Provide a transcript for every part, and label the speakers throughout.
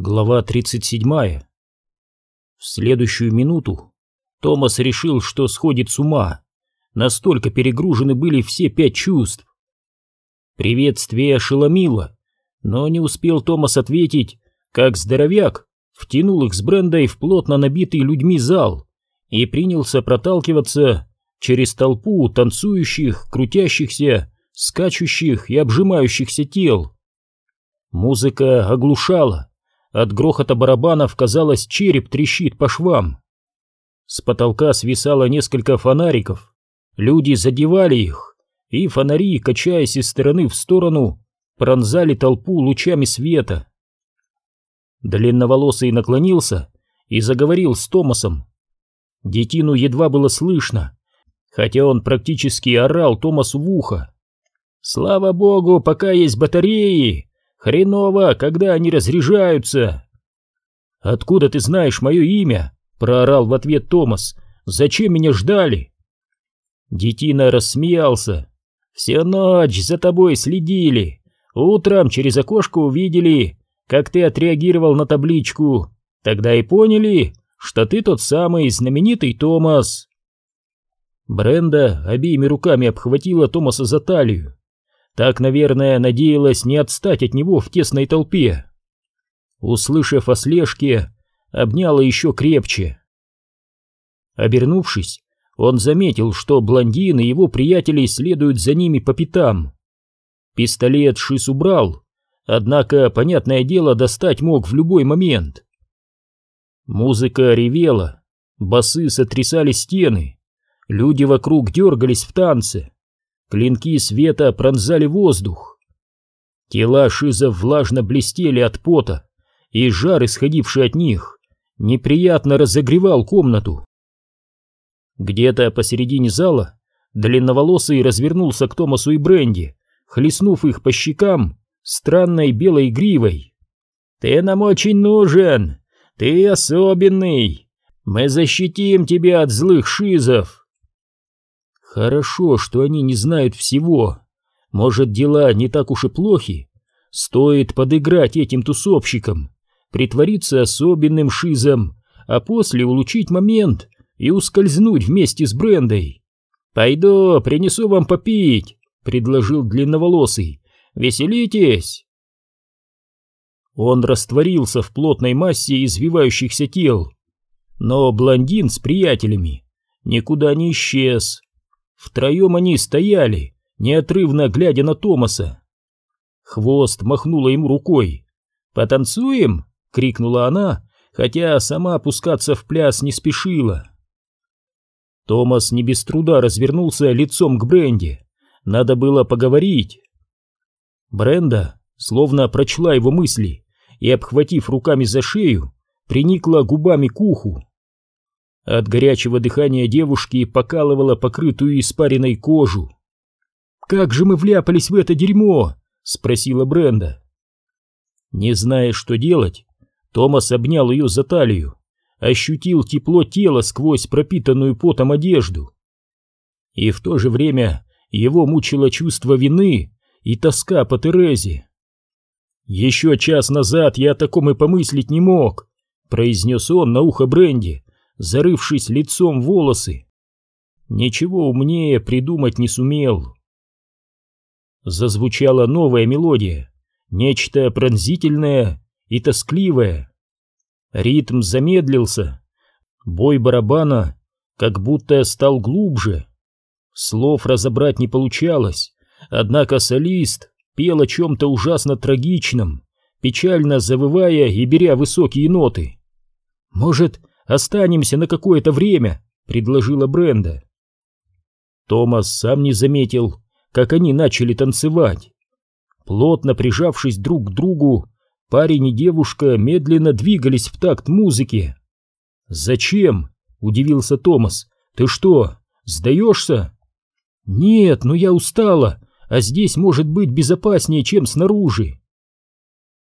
Speaker 1: Глава 37. В следующую минуту Томас решил, что сходит с ума. Настолько перегружены были все пять чувств. Приветствие ошеломило, но не успел Томас ответить, как здоровяк втянул их с Брендой в плотно набитый людьми зал и принялся проталкиваться через толпу танцующих, крутящихся, скачущих и обжимающихся тел. Музыка оглушала, от грохота барабанов, казалось, череп трещит по швам. С потолка свисало несколько фонариков. Люди задевали их, и фонари, качаясь из стороны в сторону, пронзали толпу лучами света. Длинноволосый наклонился и заговорил с Томасом. Детину едва было слышно, хотя он практически орал Томасу в ухо. «Слава богу, пока есть батареи! Хреново, когда они разряжаются. Откуда ты знаешь мое имя? Проорал в ответ Томас. Зачем меня ждали? Детина рассмеялся. Всю ночь за тобой следили. Утром через окошко увидели, как ты отреагировал на табличку. Тогда и поняли, что ты тот самый знаменитый Томас. Бренда обеими руками обхватила Томаса за талию. Так, наверное, надеялась не отстать от него в тесной толпе. Услышав о слежке, обняла еще крепче. Обернувшись, он заметил, что блондин и его приятели следуют за ними по пятам. Пистолет Шис убрал, однако, понятное дело, достать мог в любой момент. Музыка ревела, басы сотрясали стены, люди вокруг дергались в танце. Клинки света пронзали воздух. Тела шизов влажно блестели от пота, и жар, исходивший от них, неприятно разогревал комнату. Где-то посередине зала длинноволосый развернулся к Томасу и Бренди, хлестнув их по щекам странной белой гривой. «Ты нам очень нужен! Ты особенный! Мы защитим тебя от злых шизов!» Хорошо, что они не знают всего. Может, дела не так уж и плохи. Стоит подыграть этим тусовщикам, притвориться особенным шизом, а после улучшить момент и ускользнуть вместе с Брендой. «Пойду, принесу вам попить», — предложил длинноволосый. «Веселитесь!» Он растворился в плотной массе извивающихся тел. Но блондин с приятелями никуда не исчез. Втроем они стояли, неотрывно глядя на Томаса. Хвост махнула ему рукой. «Потанцуем?» — крикнула она, хотя сама опускаться в пляс не спешила. Томас не без труда развернулся лицом к Бренде. Надо было поговорить. Бренда словно прочла его мысли и, обхватив руками за шею, приникла губами к уху. От горячего дыхания девушки покалывала покрытую испаренной кожу. «Как же мы вляпались в это дерьмо?» — спросила Бренда. Не зная, что делать, Томас обнял ее за талию, ощутил тепло тела сквозь пропитанную потом одежду. И в то же время его мучило чувство вины и тоска по Терезе. «Еще час назад я о таком и помыслить не мог», — произнес он на ухо Бренди, зарывшись лицом в волосы. Ничего умнее придумать не сумел. Зазвучала новая мелодия, нечто пронзительное и тоскливое. Ритм замедлился, бой барабана как будто стал глубже. Слов разобрать не получалось, однако солист пел о чем-то ужасно трагичном, печально завывая и беря высокие ноты. Может, Останемся на какое-то время, предложила Бренда. Томас сам не заметил, как они начали танцевать. Плотно прижавшись друг к другу, парень и девушка медленно двигались в такт музыки. «Зачем?» — удивился Томас. «Ты что, сдаешься?» «Нет, но я устала, а здесь может быть безопаснее, чем снаружи».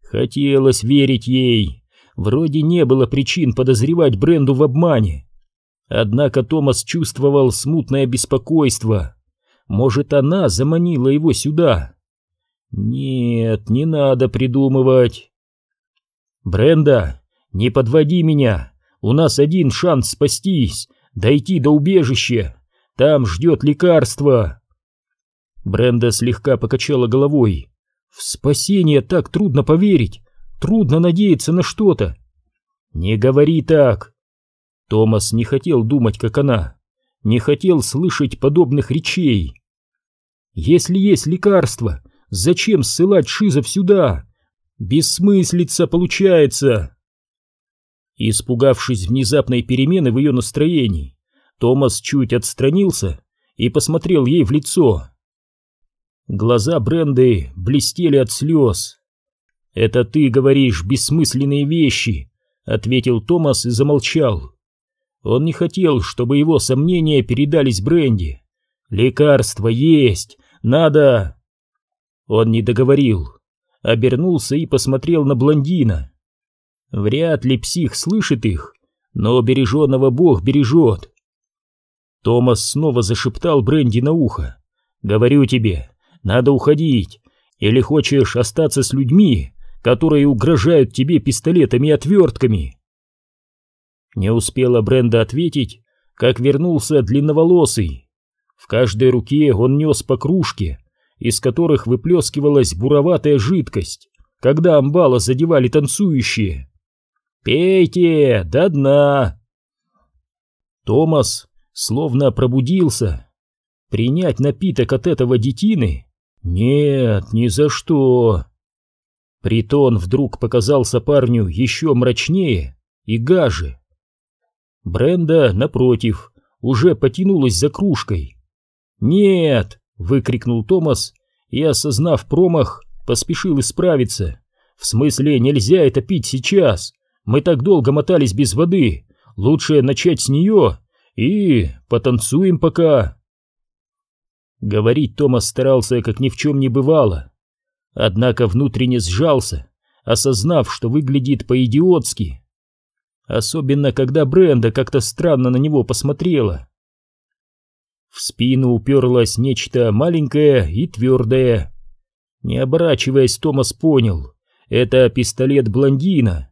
Speaker 1: Хотелось верить ей, Вроде не было причин подозревать Бренду в обмане. Однако Томас чувствовал смутное беспокойство. Может, она заманила его сюда? Нет, не надо придумывать. Бренда, не подводи меня, у нас один шанс спастись, дойти до убежища, там ждет лекарство. Бренда слегка покачала головой. В спасение так трудно поверить, трудно надеяться на что-то. Не говори так. Томас не хотел думать, как она, не хотел слышать подобных речей. Если есть лекарство, зачем ссылать Шизов сюда? Бессмыслица получается. Испугавшись внезапной перемены в ее настроении, Томас чуть отстранился и посмотрел ей в лицо. Глаза Бренды блестели от слез. «Это ты говоришь бессмысленные вещи», — ответил Томас и замолчал. Он не хотел, чтобы его сомнения передались Бренди. «Лекарство есть! Надо...» Он не договорил, обернулся и посмотрел на блондина. Вряд ли псих слышит их, но береженного Бог бережет. Томас снова зашептал Бренди на ухо. «Говорю тебе, надо уходить. Или хочешь остаться с людьми, которые угрожают тебе пистолетами и отвертками?» Не успела Бренда ответить, как вернулся длинноволосый. В каждой руке он нес по кружке, из которых выплескивалась буроватая жидкость, когда амбала задевали танцующие. «Пейте до дна!» Томас словно пробудился. Принять напиток от этого детины? Нет, ни за что. Притон вдруг показался парню еще мрачнее и гаже. Бренда, напротив, уже потянулась за кружкой. «Нет!» — выкрикнул Томас и, осознав промах, поспешил исправиться. «В смысле, нельзя это пить сейчас! Мы так долго мотались без воды! Лучше начать с нее и потанцуем пока!» Говорить Томас старался, как ни в чем не бывало. Однако внутренне сжался, осознав, что выглядит по-идиотски. Особенно, когда Бренда как-то странно на него посмотрела. В спину уперлось нечто маленькое и твердое. Не оборачиваясь, Томас понял. Это пистолет блондина.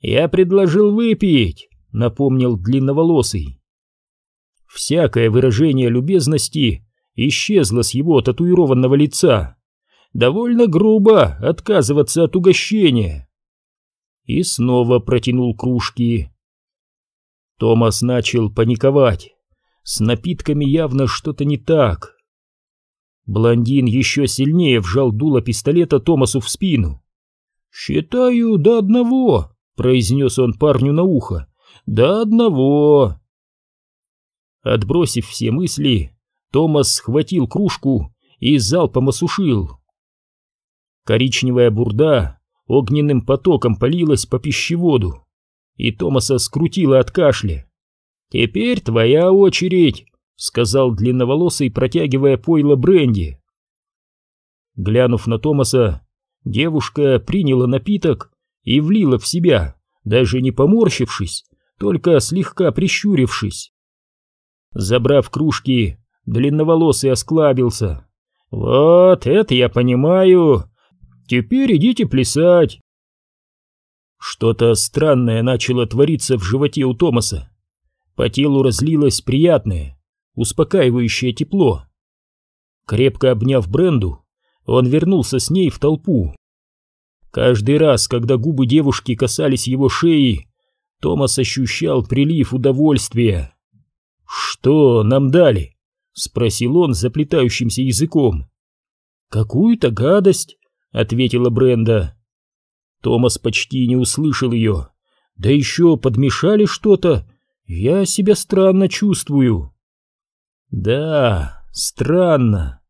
Speaker 1: «Я предложил выпить», — напомнил длинноволосый. Всякое выражение любезности исчезло с его татуированного лица. Довольно грубо отказываться от угощения. И снова протянул кружки. Томас начал паниковать. С напитками явно что-то не так. Блондин еще сильнее вжал дуло пистолета Томасу в спину. «Считаю до одного», — произнес он парню на ухо. «До одного». Отбросив все мысли, Томас схватил кружку и залпом осушил. Коричневая бурда огненным потоком полилась по пищеводу, и Томаса скрутило от кашля. «Теперь твоя очередь», — сказал длинноволосый, протягивая пойло бренди. Глянув на Томаса, девушка приняла напиток и влила в себя, даже не поморщившись, только слегка прищурившись. Забрав кружки, длинноволосый осклабился. «Вот это я понимаю. Теперь идите плясать». Что-то странное начало твориться в животе у Томаса. По телу разлилось приятное, успокаивающее тепло. Крепко обняв Бренду, он вернулся с ней в толпу. Каждый раз, когда губы девушки касались его шеи, Томас ощущал прилив удовольствия. «Что нам дали?» — спросил он заплетающимся языком. «Какую-то гадость», — ответила Бренда. Томас почти не услышал ее. «Да еще подмешали что-то, я себя странно чувствую. Да, странно.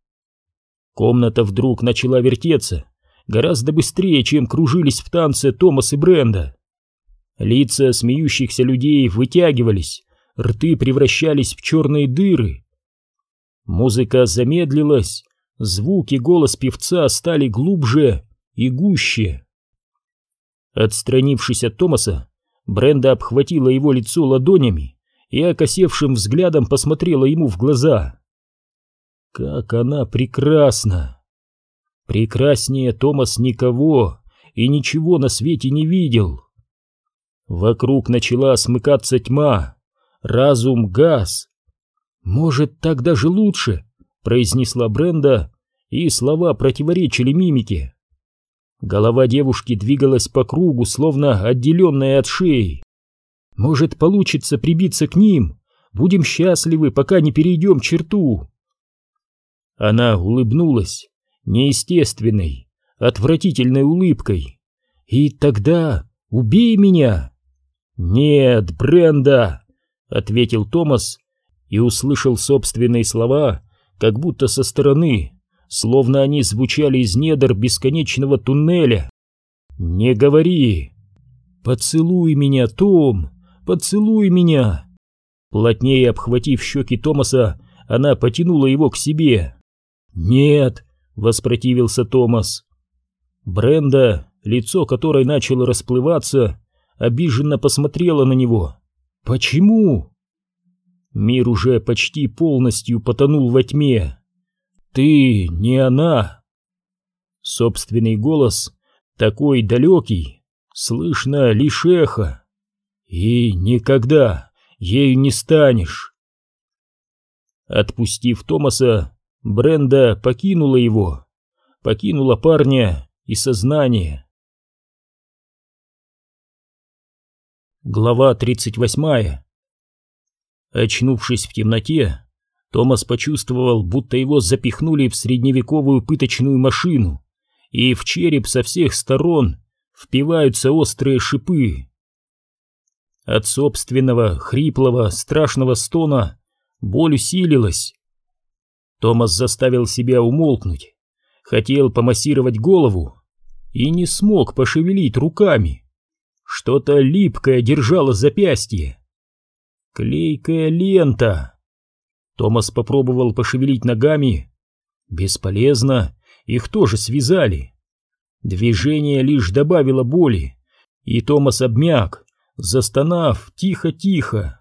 Speaker 1: Комната вдруг начала вертеться, гораздо быстрее, чем кружились в танце Томас и Бренда. Лица смеющихся людей вытягивались, рты превращались в черные дыры. Музыка замедлилась, звуки голос певца стали глубже и гуще. Отстранившись от Томаса, Бренда обхватила его лицо ладонями и окосевшим взглядом посмотрела ему в глаза. Как она прекрасна! Прекраснее Томас никого, и ничего на свете не видел. Вокруг начала смыкаться тьма, разум газ. «Может, так даже лучше», — произнесла Бренда, и слова противоречили мимике. Голова девушки двигалась по кругу, словно отделенная от шеи. «Может, получится прибиться к ним? Будем счастливы, пока не перейдем черту». Она улыбнулась неестественной, отвратительной улыбкой. «И тогда убей меня!» «Нет, Бренда!» — ответил Томас и услышал собственные слова, как будто со стороны, словно они звучали из недр бесконечного туннеля. «Не говори!» «Поцелуй меня, Том! Поцелуй меня!» Плотнее обхватив щеки Томаса, она потянула его к себе. «Нет!» — воспротивился Томас. Бренда, лицо которой начало расплываться, обиженно посмотрела на него. «Почему?» Мир уже почти полностью потонул во тьме. «Ты не она!» Собственный голос, такой далекий, слышно лишь эхо. «И никогда ею не станешь!» Отпустив Томаса, Бренда покинула его, покинула парня и сознание. Глава 38 Очнувшись в темноте, Томас почувствовал, будто его запихнули в средневековую пыточную машину, и в череп со всех сторон впиваются острые шипы. От собственного хриплого, страшного стона боль усилилась. Томас заставил себя умолкнуть, хотел помассировать голову и не смог пошевелить руками. Что-то липкое держало запястье. Клейкая лента. Томас попробовал пошевелить ногами. Бесполезно, их тоже связали. Движение лишь добавило боли, и Томас обмяк, застонав тихо-тихо.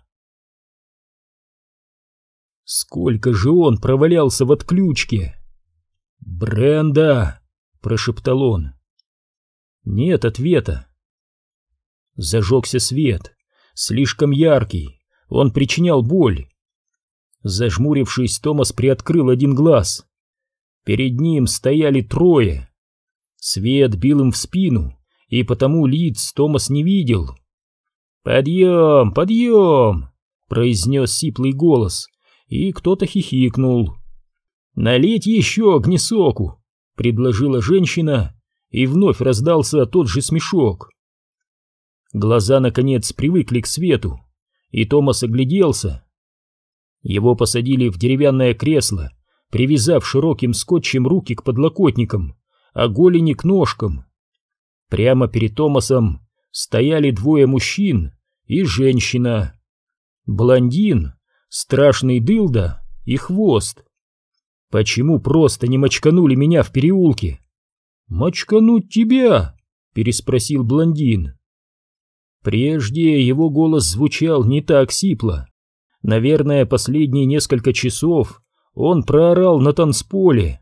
Speaker 1: Сколько же он провалялся в отключке! «Бренда!» — прошептал он. Нет ответа. Зажегся свет, слишком яркий, он причинял боль. Зажмурившись, Томас приоткрыл один глаз. Перед ним стояли трое. Свет бил им в спину, и потому лиц Томас не видел. «Подъем, подъем!» — произнес сиплый голос, и кто-то хихикнул. «Налить еще огнесоку!» — предложила женщина, и вновь раздался тот же смешок. Глаза, наконец, привыкли к свету, и Томас огляделся. Его посадили в деревянное кресло, привязав широким скотчем руки к подлокотникам, а голени к ножкам. Прямо перед Томасом стояли двое мужчин и женщина. Блондин, страшный дылда и хвост. Почему просто не мочканули меня в переулке? «Мочкануть тебя?» — переспросил блондин. Прежде его голос звучал не так сипло. Наверное, последние несколько часов он проорал на танцполе.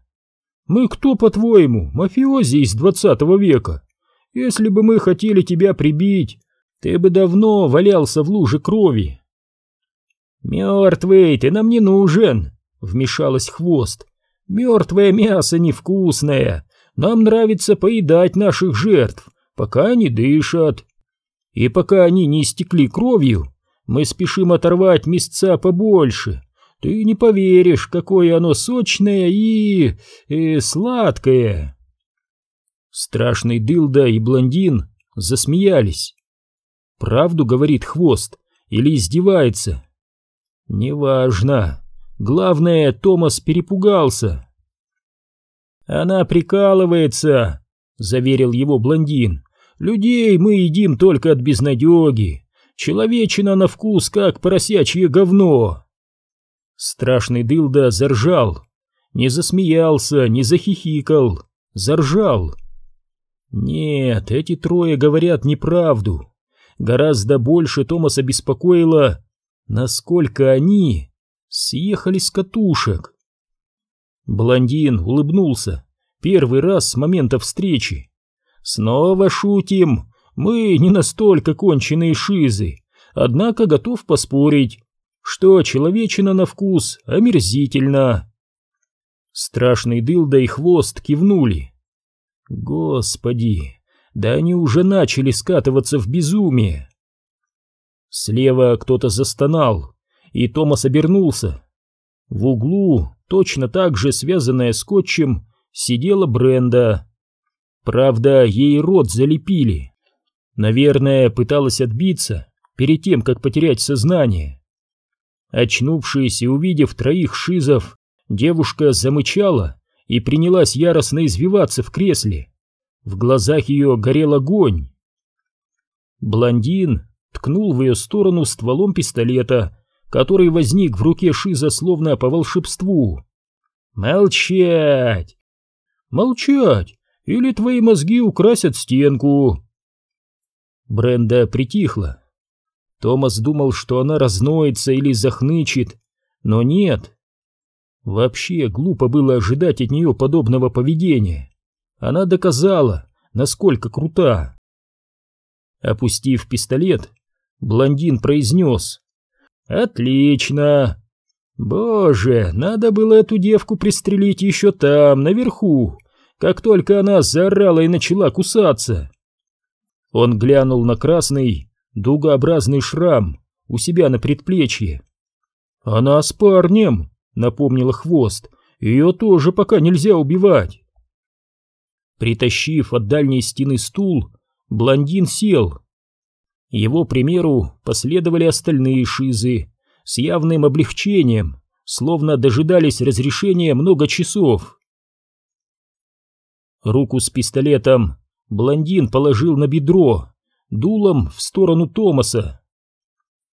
Speaker 1: «Мы кто, по-твоему, мафиози из двадцатого века? Если бы мы хотели тебя прибить, ты бы давно валялся в луже крови». «Мертвый, ты нам не нужен», — вмешалась хвост. «Мертвое мясо невкусное. Нам нравится поедать наших жертв, пока они дышат. И пока они не истекли кровью, мы спешим оторвать мясца побольше. Ты не поверишь, какое оно сочное и... и сладкое. Страшный дылда и блондин засмеялись. Правду говорит хвост или издевается? Неважно. Главное, Томас перепугался. Она прикалывается, заверил его блондин. Людей мы едим только от безнадеги. Человечина на вкус, как поросячье говно. Страшный дылда заржал. Не засмеялся, не захихикал. Заржал. Нет, эти трое говорят неправду. Гораздо больше Томаса беспокоило, насколько они съехали с катушек. Блондин улыбнулся первый раз с момента встречи Снова шутим. Мы не настолько конченые шизы, однако готов поспорить, что человечина на вкус омерзительно. Страшный дылда и хвост кивнули. Господи, да они уже начали скатываться в безумие. Слева кто-то застонал, и Томас обернулся. В углу, точно так же связанная скотчем, сидела Бренда. Правда, ей рот залепили. Наверное, пыталась отбиться перед тем, как потерять сознание. Очнувшись и увидев троих шизов, девушка замычала и принялась яростно извиваться в кресле. В глазах ее горел огонь. Блондин ткнул в ее сторону стволом пистолета, который возник в руке Шиза словно по волшебству. «Молчать!» «Молчать! Или твои мозги украсят стенку!» Бренда притихла. Томас думал, что она разноется или захнычет, но нет. Вообще глупо было ожидать от нее подобного поведения. Она доказала, насколько крута. Опустив пистолет, блондин произнес «Отлично! Боже, надо было эту девку пристрелить еще там, наверху, как только она заорала и начала кусаться». Он глянул на красный, дугообразный шрам у себя на предплечье. «Она с парнем», — напомнила хвост, — «ее тоже пока нельзя убивать». Притащив от дальней стены стул, блондин сел. Его примеру последовали остальные шизы с явным облегчением, словно дожидались разрешения много часов. Руку с пистолетом блондин положил на бедро, дулом в сторону Томаса.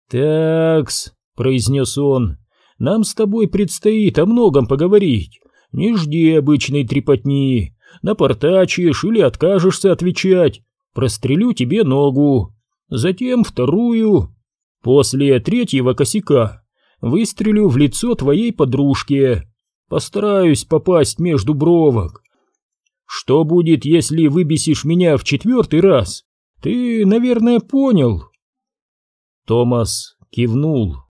Speaker 1: «Такс», — произнес он, — «нам с тобой предстоит о многом поговорить. Не жди обычной трепотни, напортачишь или откажешься отвечать, прострелю тебе ногу, затем вторую. После третьего косяка выстрелю в лицо твоей подружке. Постараюсь попасть между бровок. Что будет, если выбесишь меня в четвертый раз? Ты, наверное, понял. Томас кивнул.